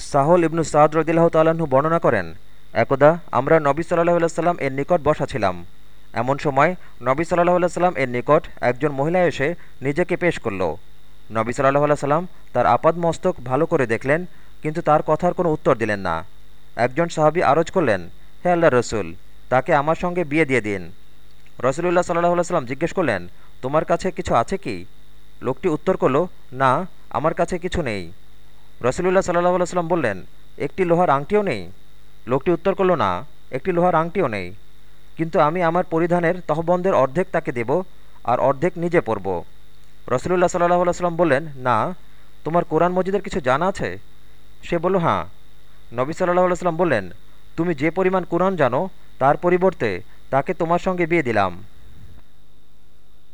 সাহল ইবনু সাদ রদিল্লাহ তাল্লাহ্ন বর্ণনা করেন, একদা আমরা নবী সাল্লাহ সাল্লাম এর নিকট বসা ছিলাম। এমন সময় নবী সাল্লাহ সাল্লাম এর নিকট একজন মহিলা এসে নিজেকে পেশ করল। নবী সাল্লাহ সাল্লাম তার আপাদ মস্তক ভালো করে দেখলেন, কিন্তু তার কথার কোনো উত্তর দিলেন না। একজন সাহাবি আরজ করলেন, হে আল্লাহ রসুল, তাকে আমার সঙ্গে বিয়ে দিয়ে দিন। রসুলুল্লাহ সাল্লাহ সাল্লাম জিজ্ঞেস করলেন, তোমার কাছে কিছু আছে কি? লোকটি উত্তর করল, না, আমার কাছে কিছু নেই। রসুলুল্লাহ সাল্লাহ সাল্লাম বললেন, একটি লোহার আংটিও নেই? লোকটি উত্তর করল, না, একটি লোহার আংটিও নেই। কিন্তু আমি আমার পরিধানের তহবন্দের অর্ধেক তাকে দেব আর অর্ধেক নিজে পরব। রসুলুল্লাহ সাল্লাহ সাল্লাম বললেন, না, তোমার কোরআন মজিদের কিছু জানা আছে? সে বলল হ্যাঁ। নবী সাল্লাহ সাল্লাম বললেন, তুমি যে পরিমাণ কোরআন জানো, তার পরিবর্তে তাকে তোমার সঙ্গে বিয়ে দিলাম।